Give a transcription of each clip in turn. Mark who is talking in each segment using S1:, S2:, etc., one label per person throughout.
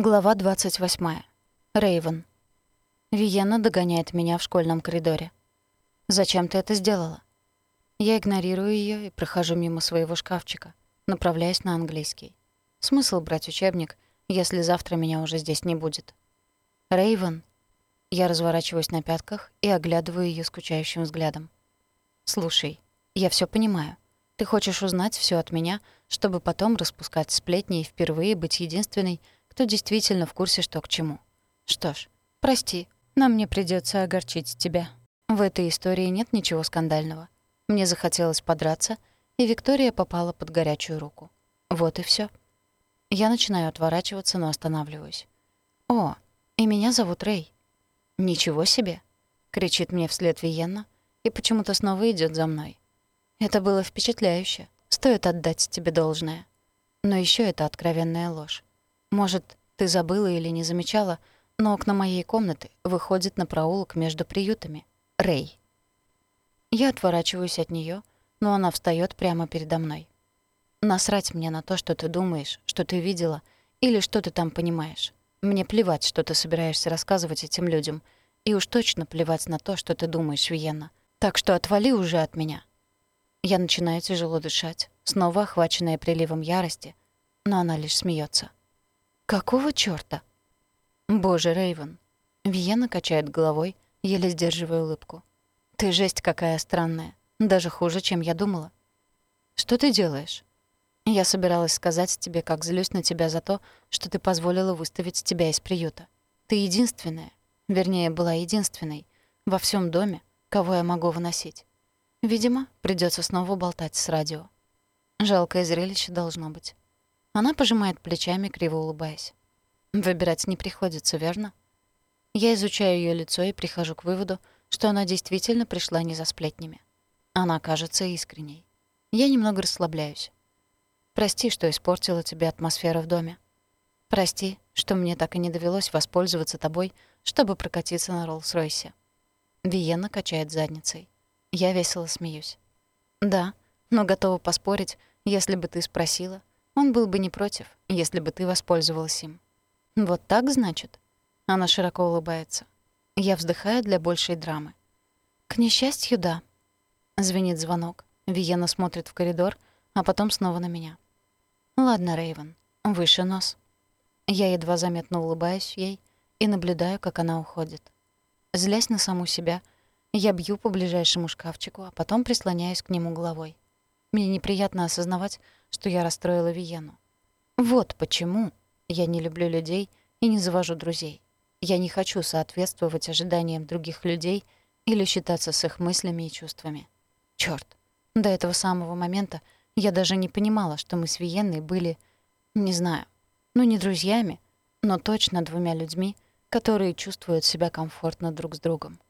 S1: Глава 28. Рейвен. Виена догоняет меня в школьном коридоре. «Зачем ты это сделала?» Я игнорирую ее и прохожу мимо своего шкафчика, направляясь на английский. Смысл брать учебник, если завтра меня уже здесь не будет? Рейвен. Я разворачиваюсь на пятках и оглядываю ее скучающим взглядом. «Слушай, я все понимаю. Ты хочешь узнать все от меня, чтобы потом распускать сплетни и впервые быть единственной, кто действительно в курсе, что к чему. Что ж, прости, нам мне придется огорчить тебя. В этой истории нет ничего скандального. Мне захотелось подраться, и Виктория попала под горячую руку. Вот и все. Я начинаю отворачиваться, но останавливаюсь. «О, и меня зовут Рэй». «Ничего себе!» — кричит мне вслед Виенна и почему-то снова идет за мной. Это было впечатляюще. Стоит отдать тебе должное. Но еще это откровенная ложь. Может, ты забыла или не замечала, но окна моей комнаты выходят на проулок между приютами. Рэй. Я отворачиваюсь от нее, но она встает прямо передо мной. Насрать мне на то, что ты думаешь, что ты видела или что ты там понимаешь. Мне плевать, что ты собираешься рассказывать этим людям, и уж точно плевать на то, что ты думаешь, Виенна. Так что отвали уже от меня. Я начинаю тяжело дышать, снова охваченная приливом ярости, но она лишь смеется. Какого чёрта? Боже, Рейвен. Виена качает головой, еле сдерживая улыбку. Ты жесть какая странная. Даже хуже, чем я думала. Что ты делаешь? Я собиралась сказать тебе, как злюсь на тебя за то, что ты позволила выставить тебя из приюта. Ты единственная, вернее, была единственной, во всем доме, кого я могу выносить. Видимо, придется снова болтать с радио. Жалкое зрелище должно быть. Она пожимает плечами, криво улыбаясь. Выбирать не приходится, верно? Я изучаю ее лицо и прихожу к выводу, что она действительно пришла не за сплетнями. Она кажется искренней. Я немного расслабляюсь. Прости, что испортила тебе атмосферу в доме. Прости, что мне так и не довелось воспользоваться тобой, чтобы прокатиться на Роллс-Ройсе. Виена качает задницей. Я весело смеюсь. Да, но готова поспорить, если бы ты спросила, он был бы не против, если бы ты воспользовалась им. Вот так, значит? Она широко улыбается. Я вздыхаю для большей драмы. К несчастью, да. Звенит звонок. Виена смотрит в коридор, а потом снова на меня. Ладно, Рейвен, выше нос. Я едва заметно улыбаюсь ей и наблюдаю, как она уходит. Злясь на саму себя, я бью по ближайшему шкафчику, а потом прислоняюсь к нему головой. Мне неприятно осознавать, что я расстроила Виену. Вот почему я не люблю людей и не завожу друзей. Я не хочу соответствовать ожиданиям других людей или считаться с их мыслями и чувствами. Чёрт, до этого самого момента я даже не понимала, что мы с Виенной были, не знаю, ну не друзьями, но точно двумя людьми, которые чувствуют себя комфортно друг с другом.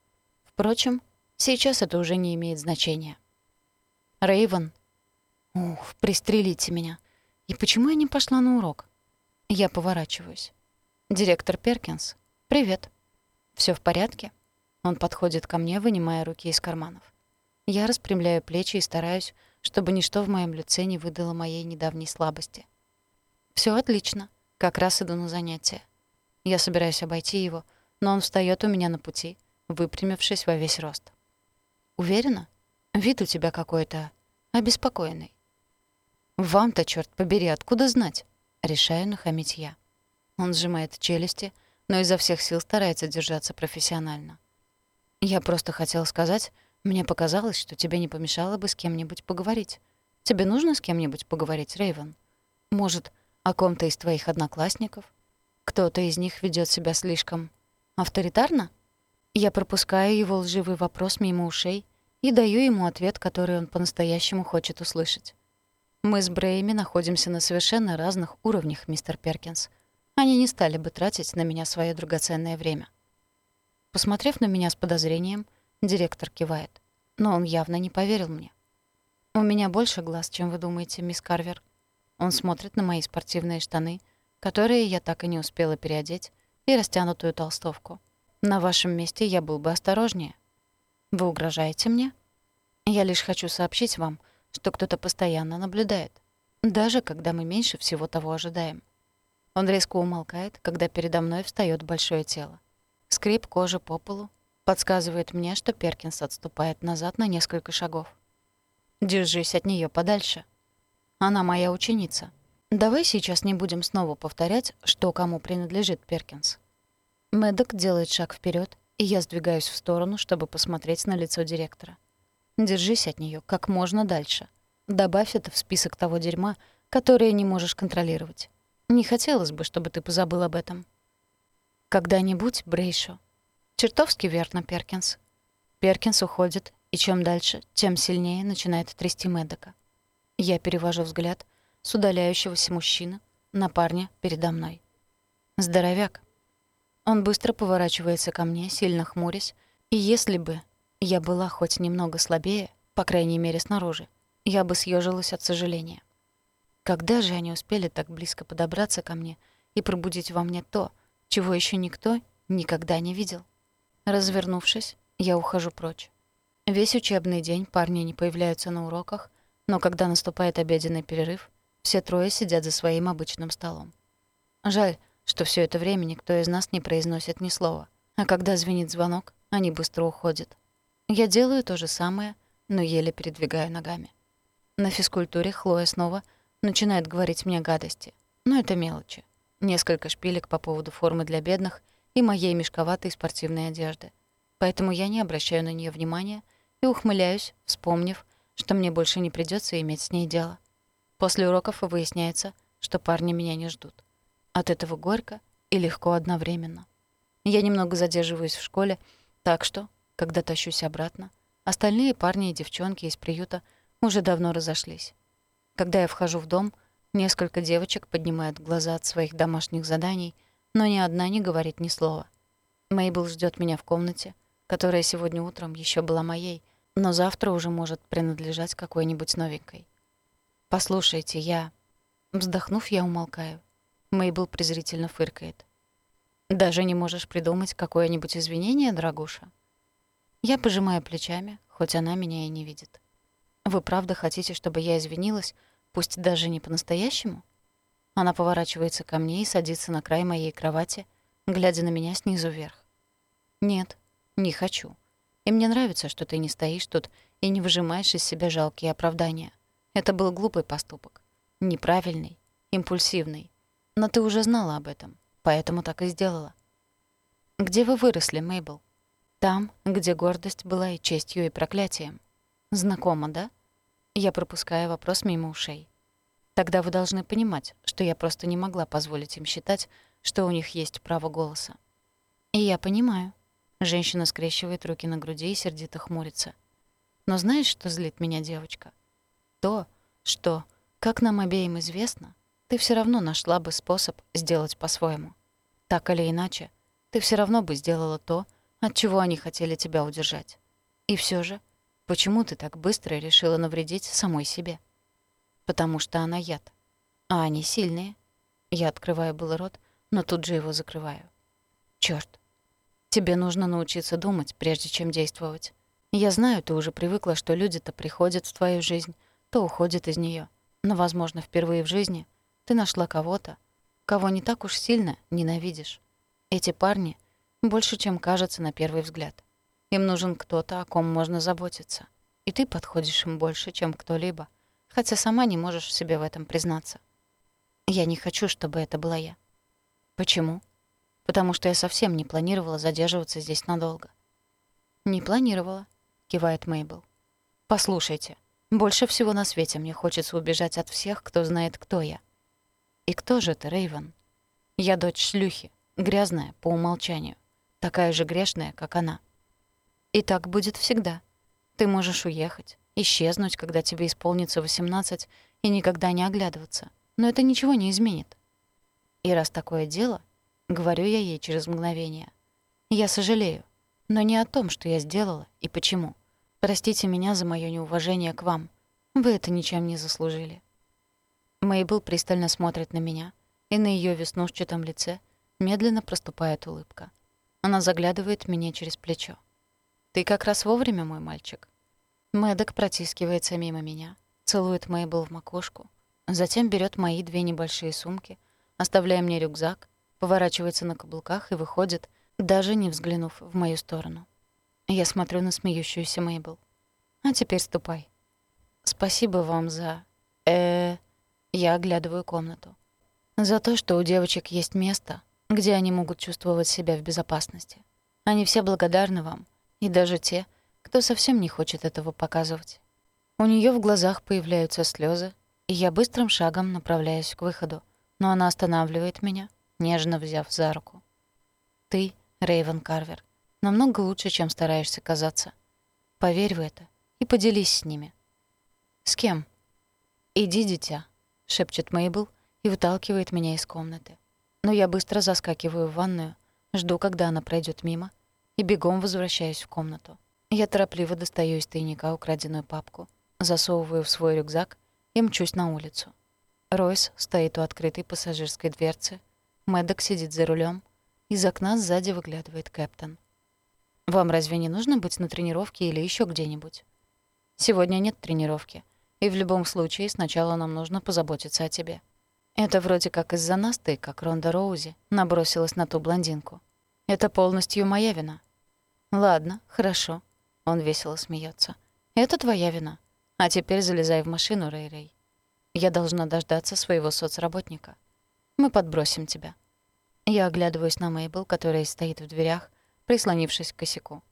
S1: Впрочем, сейчас это уже не имеет значения. Рейвен Ух, пристрелите меня. И почему я не пошла на урок? Я поворачиваюсь. Директор Перкинс. Привет. Все в порядке? Он подходит ко мне, вынимая руки из карманов. Я распрямляю плечи и стараюсь, чтобы ничто в моем лице не выдало моей недавней слабости. Все отлично. Как раз иду на занятия. Я собираюсь обойти его, но он встает у меня на пути, выпрямившись во весь рост. Уверена? Вид у тебя какой-то обеспокоенный. «Вам-то, черт побери, откуда знать?» Решаю нахамить я. Он сжимает челюсти, но изо всех сил старается держаться профессионально. «Я просто хотел сказать, мне показалось, что тебе не помешало бы с кем-нибудь поговорить. Тебе нужно с кем-нибудь поговорить, Рейвен? Может, о ком-то из твоих одноклассников? Кто-то из них ведет себя слишком авторитарно?» Я пропускаю его лживый вопрос мимо ушей и даю ему ответ, который он по-настоящему хочет услышать. Мы с Брейми находимся на совершенно разных уровнях, мистер Перкинс. Они не стали бы тратить на меня свое драгоценное время. Посмотрев на меня с подозрением, директор кивает. Но он явно не поверил мне. «У меня больше глаз, чем вы думаете, мисс Карвер». Он смотрит на мои спортивные штаны, которые я так и не успела переодеть, и растянутую толстовку. На вашем месте я был бы осторожнее. Вы угрожаете мне? Я лишь хочу сообщить вам, что кто-то постоянно наблюдает, даже когда мы меньше всего того ожидаем. Он резко умолкает, когда передо мной встаёт большое тело. Скрип кожи по полу подсказывает мне, что Перкинс отступает назад на несколько шагов. Держись от неё подальше. Она моя ученица. Давай сейчас не будем снова повторять, что кому принадлежит Перкинс. Мэддок делает шаг вперед, и я сдвигаюсь в сторону, чтобы посмотреть на лицо директора. Держись от неё как можно дальше. Добавь это в список того дерьма, которое не можешь контролировать. Не хотелось бы, чтобы ты позабыл об этом. Когда-нибудь, Брейшо. Чертовски верно, Перкинс. Перкинс уходит, и чем дальше, тем сильнее начинает трясти Мэддока. Я перевожу взгляд с удаляющегося мужчины на парня передо мной. Здоровяк. Он быстро поворачивается ко мне, сильно хмурясь, и если бы я была хоть немного слабее, по крайней мере снаружи, я бы съежилась от сожаления. Когда же они успели так близко подобраться ко мне и пробудить во мне то, чего еще никто никогда не видел? Развернувшись, я ухожу прочь. Весь учебный день парни не появляются на уроках, но когда наступает обеденный перерыв, все трое сидят за своим обычным столом. Жаль, что все это время никто из нас не произносит ни слова, а когда звенит звонок, они быстро уходят. Я делаю то же самое, но еле передвигаю ногами. На физкультуре Хлоя снова начинает говорить мне гадости, но это мелочи. Несколько шпилек по поводу формы для бедных и моей мешковатой спортивной одежды. Поэтому я не обращаю на нее внимания — и ухмыляюсь, вспомнив, что мне больше не придется иметь с ней дело. После уроков выясняется, что парни меня не ждут. От этого горько и легко одновременно. Я немного задерживаюсь в школе, так что, когда тащусь обратно, остальные парни и девчонки из приюта уже давно разошлись. Когда я вхожу в дом, несколько девочек поднимают глаза от своих домашних заданий, но ни одна не говорит ни слова. Мейбл ждет меня в комнате, которая сегодня утром еще была моей, но завтра уже может принадлежать какой-нибудь новенькой. «Послушайте, я...» Вздохнув, я умолкаю. Мейбл презрительно фыркает. «Даже не можешь придумать какое-нибудь извинение, дорогуша?» Я пожимаю плечами, хоть она меня и не видит. «Вы правда хотите, чтобы я извинилась, пусть даже не по-настоящему?» Она поворачивается ко мне и садится на край моей кровати, глядя на меня снизу вверх. «Нет, не хочу. И мне нравится, что ты не стоишь тут и не выжимаешь из себя жалкие оправдания. Это был глупый поступок. Неправильный, импульсивный. Но ты уже знала об этом, поэтому так и сделала. Где вы выросли, Мейбл? Там, где гордость была и честью, и проклятием. Знакомо, да? Я пропускаю вопрос мимо ушей. Тогда вы должны понимать, что я просто не могла позволить им считать, что у них есть право голоса. И я понимаю. Женщина скрещивает руки на груди и сердито хмурится. Но знаешь, что злит меня, девочка? То, что, как нам обеим известно, ты все равно нашла бы способ сделать по-своему. Так или иначе, ты все равно бы сделала то, от чего они хотели тебя удержать. И все же, почему ты так быстро решила навредить самой себе? Потому что она яд. А они сильные. Я открываю был рот, но тут же его закрываю. Чёрт, Тебе нужно научиться думать, прежде чем действовать. Я знаю, ты уже привыкла, что люди-то приходят в твою жизнь, то уходят из нее. Но, возможно, впервые в жизни ты нашла кого-то, кого не так уж сильно ненавидишь. Эти парни больше, чем кажется на первый взгляд. Им нужен кто-то, о ком можно заботиться. И ты подходишь им больше, чем кто-либо, хотя сама не можешь себе в этом признаться. Я не хочу, чтобы это была я. Почему? потому что я совсем не планировала задерживаться здесь надолго. «Не планировала», — кивает Мейбл. «Послушайте, больше всего на свете мне хочется убежать от всех, кто знает, кто я. И кто же ты, Рейвен? Я дочь шлюхи, грязная по умолчанию, такая же грешная, как она. И так будет всегда. Ты можешь уехать, исчезнуть, когда тебе исполнится 18, и никогда не оглядываться. Но это ничего не изменит. И раз такое дело, — говорю я ей через мгновение. «Я сожалею, но не о том, что я сделала и почему. Простите меня за моё неуважение к вам. Вы это ничем не заслужили». Мейбл пристально смотрит на меня, и на её веснушчатом лице медленно проступает улыбка. Она заглядывает мне через плечо. «Ты как раз вовремя, мой мальчик». Мэддок протискивается мимо меня, целует Мейбл в макушку, затем берет мои две небольшие сумки — оставляя мне рюкзак, поворачивается на каблуках и выходит, даже не взглянув в мою сторону. Я смотрю на смеющуюся Мейбл. «А теперь ступай». «Спасибо вам за...» э Я оглядываю комнату. «За то, что у девочек есть место, где они могут чувствовать себя в безопасности. Они все благодарны вам, и даже те, кто совсем не хочет этого показывать». У нее в глазах появляются слезы, и я быстрым шагом направляюсь к выходу, но она останавливает меня, нежно взяв за руку. «Ты, Рейвен Карвер, намного лучше, чем стараешься казаться. Поверь в это и поделись с ними». «С кем?» «Иди, дитя», — шепчет Мейбл и выталкивает меня из комнаты. Но я быстро заскакиваю в ванную, жду, когда она пройдет мимо, и бегом возвращаюсь в комнату. Я торопливо достаю из тайника украденную папку, засовываю в свой рюкзак и мчусь на улицу. Ройс стоит у открытой пассажирской дверцы, Мэддок сидит за рулем, из окна сзади выглядывает Кэптон. «Вам разве не нужно быть на тренировке или еще где-нибудь?» «Сегодня нет тренировки, и в любом случае сначала нам нужно позаботиться о тебе. Это вроде как из-за нас ты, как Ронда Роузи, набросилась на ту блондинку. Это полностью моя вина». «Ладно, хорошо», — он весело смеется. «Это твоя вина. А теперь залезай в машину, Рэй-Рэй. Я должна дождаться своего соцработника. Мы подбросим тебя». Я оглядываюсь на Мейбл, которая стоит в дверях, прислонившись к косяку.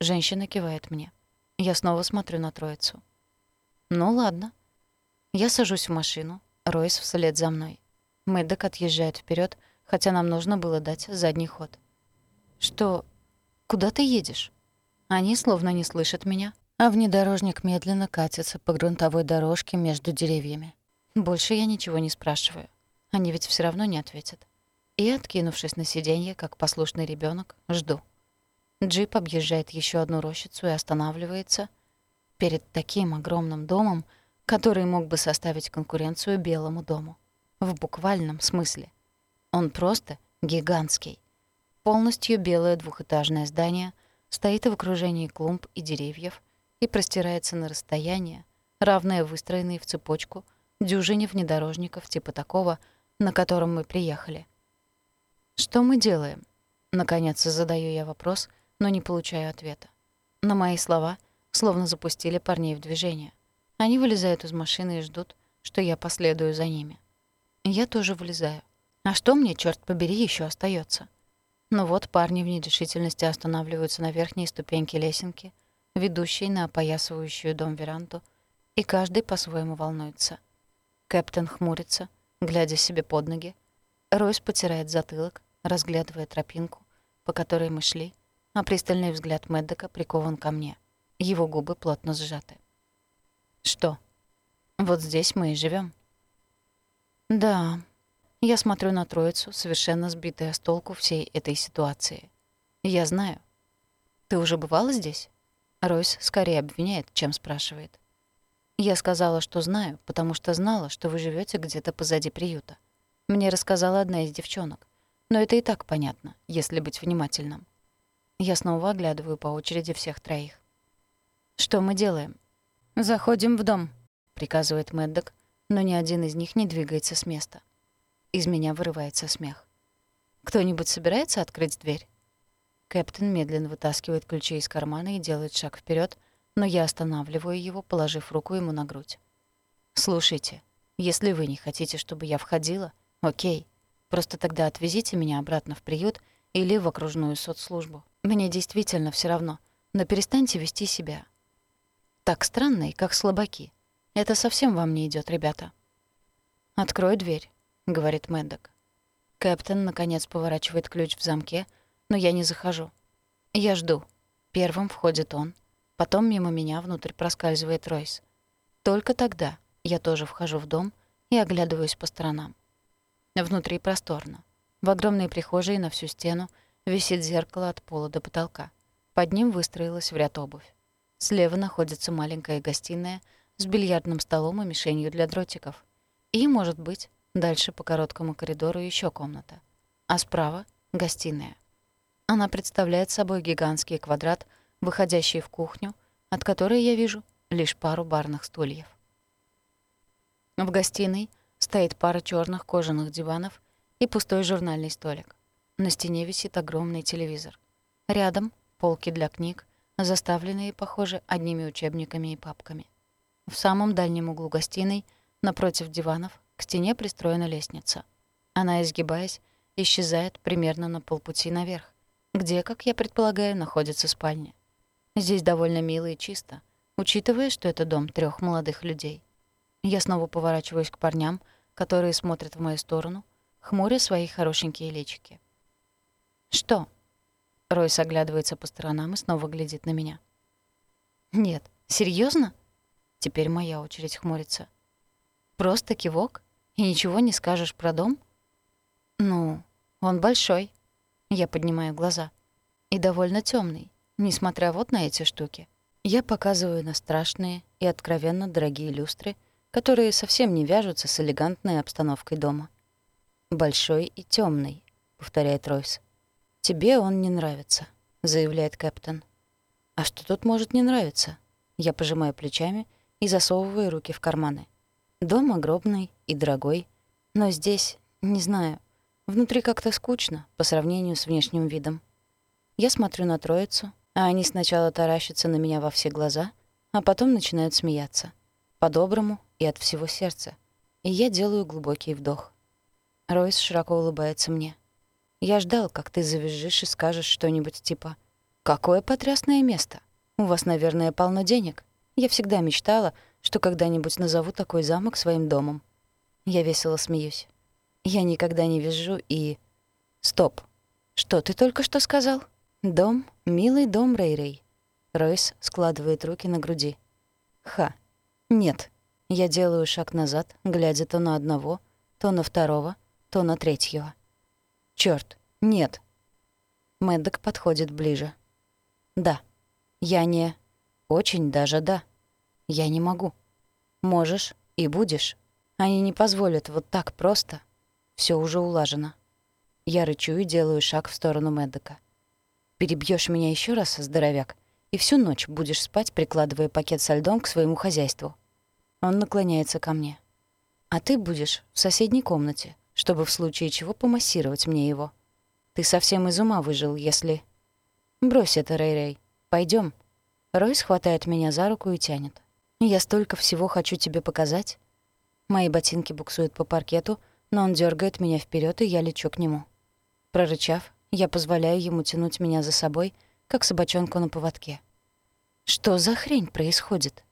S1: Женщина кивает мне. Я снова смотрю на троицу. «Ну ладно». Я сажусь в машину, Ройс вслед за мной. Мэддок отъезжает вперед, хотя нам нужно было дать задний ход. «Что? Куда ты едешь?» Они словно не слышат меня, а внедорожник медленно катится по грунтовой дорожке между деревьями. Больше я ничего не спрашиваю. Они ведь все равно не ответят. И, откинувшись на сиденье, как послушный ребенок, жду. Джип объезжает еще одну рощицу и останавливается перед таким огромным домом, который мог бы составить конкуренцию Белому дому. В буквальном смысле. Он просто гигантский. Полностью белое двухэтажное здание стоит в окружении клумб и деревьев и простирается на расстояние, равное выстроенной в цепочку дюжине внедорожников типа такого, на котором мы приехали. «Что мы делаем?» Наконец задаю я вопрос, но не получаю ответа. На мои слова словно запустили парней в движение. Они вылезают из машины и ждут, что я последую за ними. Я тоже вылезаю. А что мне, черт побери, еще остается? Ну вот парни в нерешительности останавливаются на верхней ступеньке лесенки, ведущей на опоясывающую дом веранду, и каждый по-своему волнуется. Кэптен хмурится, глядя себе под ноги. Ройс потирает затылок, разглядывая тропинку, по которой мы шли, а пристальный взгляд Мэддека прикован ко мне. Его губы плотно сжаты. «Что? Вот здесь мы и живем. «Да». Я смотрю на троицу, совершенно сбитая с толку всей этой ситуации. «Я знаю. Ты уже бывала здесь?» Ройс скорее обвиняет, чем спрашивает. Я сказала, что знаю, потому что знала, что вы живете где-то позади приюта. Мне рассказала одна из девчонок. Но это и так понятно, если быть внимательным. Я снова оглядываю по очереди всех троих. «Что мы делаем?» «Заходим в дом», — приказывает Мэддок, но ни один из них не двигается с места. Из меня вырывается смех. «Кто-нибудь собирается открыть дверь?» Кэптен медленно вытаскивает ключи из кармана и делает шаг вперед, но я останавливаю его, положив руку ему на грудь. «Слушайте, если вы не хотите, чтобы я входила, окей, просто тогда отвезите меня обратно в приют или в окружную соцслужбу. Мне действительно все равно, но перестаньте вести себя. Так странно и как слабаки. Это совсем вам не идет, ребята». «Открой дверь», — говорит Мэддок. Кэптен, наконец, поворачивает ключ в замке, но я не захожу. Я жду. Первым входит он, Потом мимо меня внутрь проскальзывает Ройс. Только тогда я тоже вхожу в дом и оглядываюсь по сторонам. Внутри просторно. В огромной прихожей на всю стену висит зеркало от пола до потолка. Под ним выстроилась в ряд обувь. Слева находится маленькая гостиная с бильярдным столом и мишенью для дротиков. И, может быть, дальше по короткому коридору еще комната. А справа — гостиная. Она представляет собой гигантский квадрат — выходящей в кухню, от которой я вижу лишь пару барных стульев. В гостиной стоит пара черных кожаных диванов и пустой журнальный столик. На стене висит огромный телевизор. Рядом — полки для книг, заставленные, похоже, одними учебниками и папками. В самом дальнем углу гостиной, напротив диванов, к стене пристроена лестница. Она, изгибаясь, исчезает примерно на полпути наверх, где, как я предполагаю, находится спальня. Здесь довольно мило и чисто, учитывая, что это дом трех молодых людей. Я снова поворачиваюсь к парням, которые смотрят в мою сторону, хмуря свои хорошенькие личики. «Что?» Ройс оглядывается по сторонам и снова глядит на меня. «Нет, серьезно? Теперь моя очередь хмурится. «Просто кивок? И ничего не скажешь про дом?» «Ну, он большой». Я поднимаю глаза. «И довольно темный, несмотря вот на эти штуки. Я показываю на страшные и откровенно дорогие люстры, которые совсем не вяжутся с элегантной обстановкой дома. «Большой и темный, повторяет Ройс. «Тебе он не нравится», — заявляет Кэптон. «А что тут может не нравиться?» Я пожимаю плечами и засовываю руки в карманы. Дом огромный и дорогой, но здесь, не знаю, внутри как-то скучно по сравнению с внешним видом. Я смотрю на троицу, а они сначала таращатся на меня во все глаза, а потом начинают смеяться. По-доброму и от всего сердца. И я делаю глубокий вдох. Ройс широко улыбается мне. Я ждал, как ты завизжишь и скажешь что-нибудь типа «Какое потрясное место! У вас, наверное, полно денег. Я всегда мечтала, что когда-нибудь назову такой замок своим домом». Я весело смеюсь. Я никогда не визжу и... Стоп. Что ты только что сказал? Дом, милый дом, Рэй-Рэй. Ройс складывает руки на груди. Ха. Нет. Я делаю шаг назад, глядя то на одного, то на второго, то на третьего. Чёрт, нет. Мэддок подходит ближе. Да. Я не... Очень даже да. Я не могу. Можешь и будешь. Они не позволят вот так просто. Всё уже улажено. Я рычу и делаю шаг в сторону Мэддока. Перебьёшь меня ещё раз, здоровяк, и всю ночь будешь спать, прикладывая пакет со льдом к своему хозяйству. Он наклоняется ко мне. А ты будешь в соседней комнате, чтобы в случае чего помассировать мне его. Ты совсем из ума выжил, если... Брось это, Рэй-Рэй. Пойдем. Ройс хватает меня за руку и тянет. Я столько всего хочу тебе показать. Мои ботинки буксуют по паркету, но он дергает меня вперед, и я лечу к нему. Прорычав, я позволяю ему тянуть меня за собой, как собачонку на поводке. Что за хрень происходит?